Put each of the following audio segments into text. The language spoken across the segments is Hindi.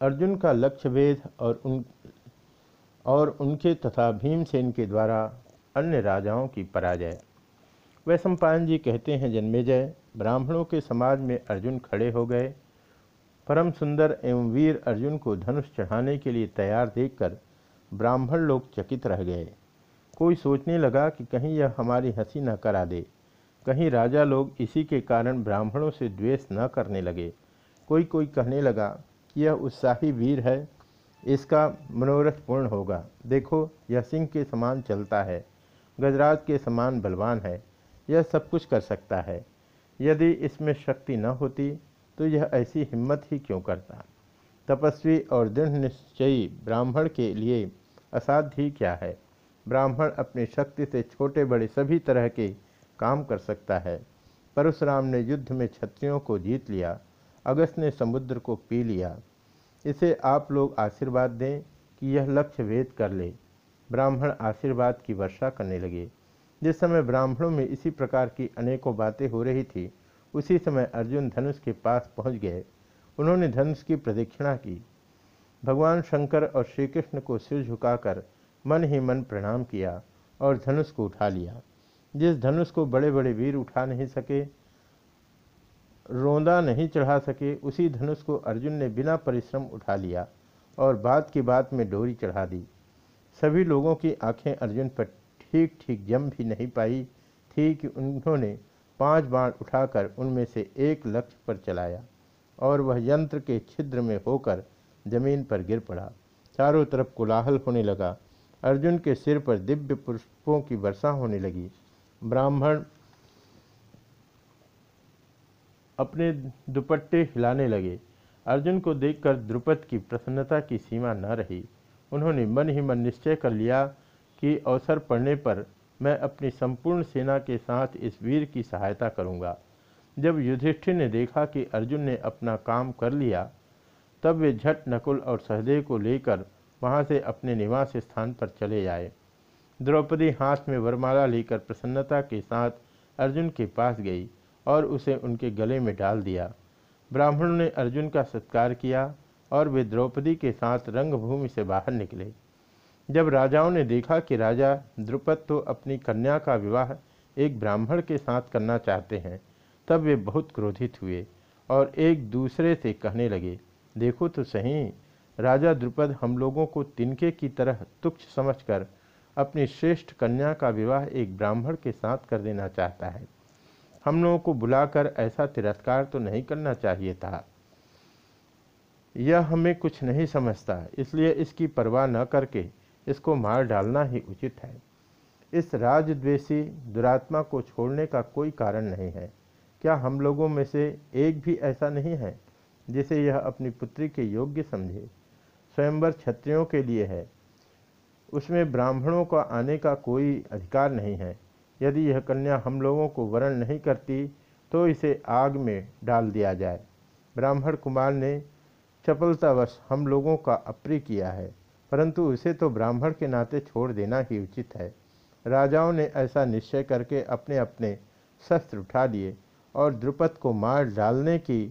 अर्जुन का लक्ष्य भेद और उन, और उनके तथा भीमसेन के द्वारा अन्य राजाओं की पराजय। वैशंपायन जी कहते हैं, जन्मेजय, ब्राह्मणों के समाज में अर्जुन खड़े हो गए। परम सुंदर एवं वीर अर्जुन को धनुष चढ़ाने के लिए तैयार देखकर ब्राह्मण लोग चकित रह गए। कोई सोचने लगा कि कहीं यह हमारी हँसी न करा दे। कहीं राजा लोग इसी के कारण ब्राह्मणों से द्वेष न करने लगे। कोई कोई कहने लगा यह उत्साही वीर है। इसका मनोरथ पूर्ण होगा। देखो, यह सिंह के समान चलता है। गजराज के समान बलवान है। यह सब कुछ कर सकता है। यदि इसमें शक्ति न होती तो यह ऐसी हिम्मत ही क्यों करता? तपस्वी और दृढ़ निश्चयी ब्राह्मण के लिए असाध्य ही क्या है? ब्राह्मण अपनी शक्ति से छोटे बड़े सभी तरह के काम कर सकता है। परशुराम ने युद्ध में क्षत्रियों को जीत लिया। अगस्त ने समुद्र को पी लिया। इसे आप लोग आशीर्वाद दें कि यह लक्ष्य वेद कर ले। ब्राह्मण आशीर्वाद की वर्षा करने लगे। जिस समय ब्राह्मणों में इसी प्रकार की अनेकों बातें हो रही थी, उसी समय अर्जुन धनुष के पास पहुँच गए। उन्होंने धनुष की प्रदक्षिणा की। भगवान शंकर और श्री कृष्ण को सिर झुकाकर मन ही मन प्रणाम किया और धनुष को उठा लिया। जिस धनुष को बड़े बड़े वीर उठा नहीं सके रोंदा नहीं चढ़ा सके, उसी धनुष को अर्जुन ने बिना परिश्रम उठा लिया और बात की बात में डोरी चढ़ा दी। सभी लोगों की आँखें अर्जुन पर ठीक ठीक जम भी नहीं पाई थी कि उन्होंने पाँच बाण उठाकर उनमें से एक लक्ष्य पर चलाया और वह यंत्र के छिद्र में होकर ज़मीन पर गिर पड़ा। चारों तरफ़ कोलाहल होने लगा। अर्जुन के सिर पर दिव्य पुष्पों की वर्षा होने लगी। ब्राह्मण अपने दुपट्टे हिलाने लगे। अर्जुन को देखकर द्रुपद की प्रसन्नता की सीमा न रही। उन्होंने मन ही मन निश्चय कर लिया कि अवसर पड़ने पर मैं अपनी संपूर्ण सेना के साथ इस वीर की सहायता करूँगा। जब युधिष्ठिर ने देखा कि अर्जुन ने अपना काम कर लिया, तब वे झट नकुल और सहदेव को लेकर वहाँ से अपने निवास स्थान पर चले आए। द्रौपदी हाथ में वरमाला लेकर प्रसन्नता के साथ अर्जुन के पास गई। और उसे उनके गले में डाल दिया। ब्राह्मणों ने अर्जुन का सत्कार किया और वे द्रौपदी के साथ रंगभूमि से बाहर निकले। जब राजाओं ने देखा कि राजा द्रुपद तो अपनी कन्या का विवाह एक ब्राह्मण के साथ करना चाहते हैं, तब वे बहुत क्रोधित हुए और एक दूसरे से कहने लगे, देखो तो सही, राजा द्रुपद हम लोगों को तिनके की तरह तुच्छ समझकर अपनी श्रेष्ठ कन्या का विवाह एक ब्राह्मण के साथ कर देना चाहता है। हम लोगों को बुलाकर ऐसा तिरस्कार तो नहीं करना चाहिए था। यह हमें कुछ नहीं समझता, इसलिए इसकी परवाह न करके इसको मार डालना ही उचित है। इस राजद्वेषी दुरात्मा को छोड़ने का कोई कारण नहीं है। क्या हम लोगों में से एक भी ऐसा नहीं है, जिसे यह अपनी पुत्री के योग्य समझे? स्वयंवर क्षत्रियों के लिए है। उसमें ब्राह्मणों का आने का कोई अधिकार नहीं है। यदि यह कन्या हम लोगों को वर्ण नहीं करती तो इसे आग में डाल दिया जाए। ब्राह्मण कुमार ने चपलतावश हम लोगों का अप्रिय किया है, परंतु उसे तो ब्राह्मण के नाते छोड़ देना ही उचित है। राजाओं ने ऐसा निश्चय करके अपने अपने शस्त्र उठा लिए और द्रुपद को मार डालने की,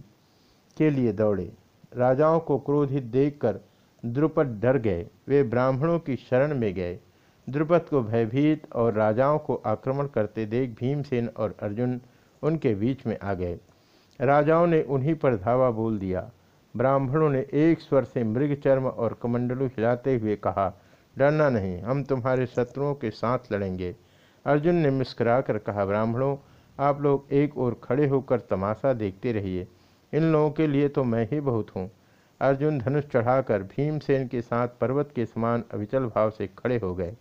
के लिए दौड़े। राजाओं को क्रोधित देखकर द्रुपद डर गए। वे ब्राह्मणों की शरण में गए। द्रुपद को भयभीत और राजाओं को आक्रमण करते देख भीमसेन और अर्जुन उनके बीच में आ गए। राजाओं ने उन्हीं पर धावा बोल दिया। ब्राह्मणों ने एक स्वर से मृग चर्म और कमंडलू हिलाते हुए कहा, डरना नहीं, हम तुम्हारे शत्रुओं के साथ लड़ेंगे। अर्जुन ने मुस्कुरा कर कहा, ब्राह्मणों, आप लोग एक ओर खड़े होकर तमाशा देखते रहिए। इन लोगों के लिए तो मैं ही बहुत हूँ। अर्जुन धनुष चढ़ाकर भीमसेन के साथ पर्वत के समान अविचल भाव से खड़े हो गए।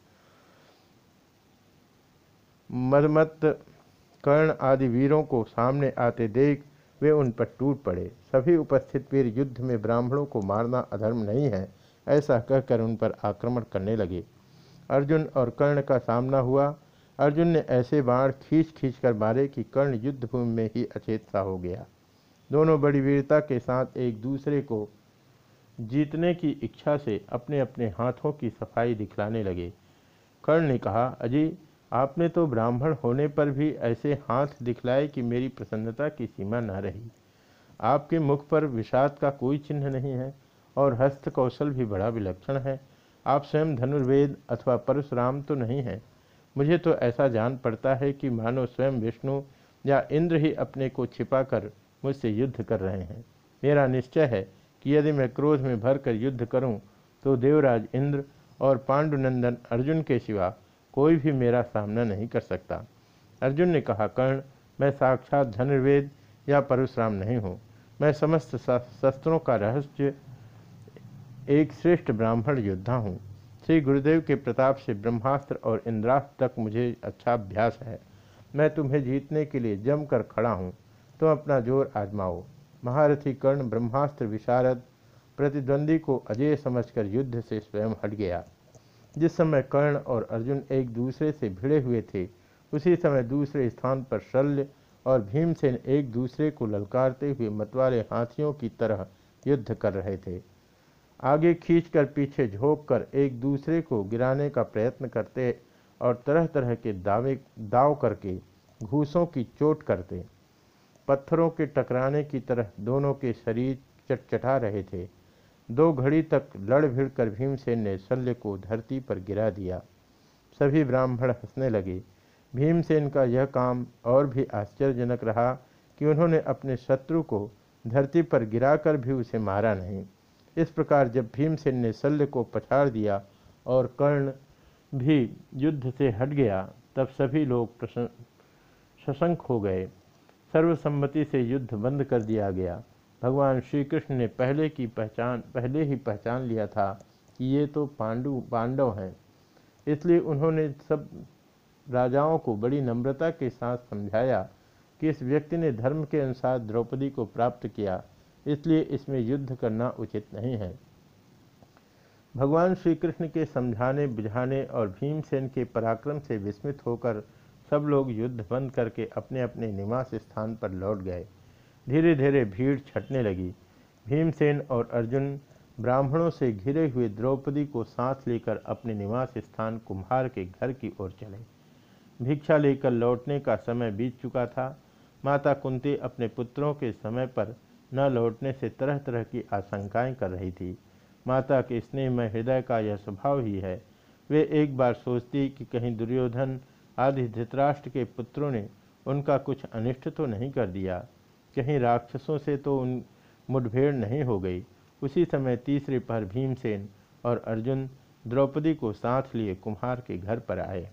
मदमत कर्ण आदि वीरों को सामने आते देख वे उन पर टूट पड़े। सभी उपस्थित वीर युद्ध में ब्राह्मणों को मारना अधर्म नहीं है, ऐसा कहकर उन पर आक्रमण करने लगे। अर्जुन और कर्ण का सामना हुआ। अर्जुन ने ऐसे बाण खींच खींच कर मारे कि कर्ण युद्धभूमि में ही अचेत सा हो गया। दोनों बड़ी वीरता के साथ एक दूसरे को जीतने की इच्छा से अपने अपने हाथों की सफ़ाई दिखलाने लगे। कर्ण ने कहा अजय आपने तो ब्राह्मण होने पर भी ऐसे हाथ दिखलाए कि मेरी प्रसन्नता की सीमा न रही। आपके मुख पर विषाद का कोई चिन्ह नहीं है और हस्त कौशल भी बड़ा विलक्षण है। आप स्वयं धनुर्वेद अथवा परशुराम तो नहीं हैं। मुझे तो ऐसा जान पड़ता है कि मानो स्वयं विष्णु या इंद्र ही अपने को छिपाकर मुझसे युद्ध कर रहे हैं। मेरा निश्चय है कि यदि मैं क्रोध में भरकर युद्ध करूँ तो देवराज इंद्र और पांडुनंदन अर्जुन के सिवा कोई भी मेरा सामना नहीं कर सकता। अर्जुन ने कहा, कर्ण, मैं साक्षात धनुर्वेद या परशुराम नहीं हूँ। मैं समस्त शस्त्रों का रहस्य, एक श्रेष्ठ ब्राह्मण योद्धा हूँ। श्री गुरुदेव के प्रताप से ब्रह्मास्त्र और इंद्रास्त्र तक मुझे अच्छा अभ्यास है। मैं तुम्हें जीतने के लिए जमकर खड़ा हूँ। तुम अपना ज़ोर आजमाओ। महारथी कर्ण ब्रह्मास्त्र विशारद प्रतिद्वंदी को अजय समझकर युद्ध से स्वयं हट गया। जिस समय कर्ण और अर्जुन एक दूसरे से भिड़े हुए थे, उसी समय दूसरे स्थान पर शल्य और भीमसेन एक दूसरे को ललकारते हुए मतवाले हाथियों की तरह युद्ध कर रहे थे। आगे खींचकर पीछे झोंक कर एक दूसरे को गिराने का प्रयत्न करते और तरह तरह के दावे, दाव करके घूसों की चोट करते। पत्थरों के टकराने की तरह दोनों के शरीर चटचटा रहे थे। दो घड़ी तक लड़ भिड़ कर भीमसेन ने शल्य को धरती पर गिरा दिया। सभी ब्राह्मण हंसने लगे। भीमसेन का यह काम और भी आश्चर्यजनक रहा कि उन्होंने अपने शत्रु को धरती पर गिराकर भी उसे मारा नहीं। इस प्रकार जब भीमसेन ने शल्य को पछाड़ दिया और कर्ण भी युद्ध से हट गया, तब सभी लोग सशंक हो गए। सर्वसम्मति से युद्ध बंद कर दिया गया। भगवान श्री कृष्ण ने पहले की पहचान, पहले ही पहचान लिया था कि ये तो पांडु, पांडव हैं। इसलिए उन्होंने सब राजाओं को बड़ी नम्रता के साथ समझाया कि इस व्यक्ति ने धर्म के अनुसार द्रौपदी को प्राप्त किया, इसलिए इसमें युद्ध करना उचित नहीं है। भगवान श्री कृष्ण के समझाने, बुझाने और भीमसेन के पराक्रम से विस्मित होकर सब लोग युद्ध बंद करके अपने अपने निवास स्थान पर लौट गए। धीरे धीरे भीड़ छटने लगी। भीमसेन और अर्जुन ब्राह्मणों से घिरे हुए द्रौपदी को साथ लेकर अपने निवास स्थान कुम्हार के घर की ओर चले। भिक्षा लेकर लौटने का समय बीत चुका था। माता कुंती अपने पुत्रों के समय पर न लौटने से तरह तरह की आशंकाएँ कर रही थी। माता के स्नेह में हृदय का यह स्वभाव ही है। वे एक बार सोचती कि कहीं दुर्योधन आदि धृतराष्ट्र के पुत्रों ने उनका कुछ अनिष्ट तो नहीं कर दिया। कहीं राक्षसों से तो उन मुठभेड़ नहीं हो गई। उसी समय तीसरे पर भीमसेन और अर्जुन द्रौपदी को साथ लिए कुम्हार के घर पर आए।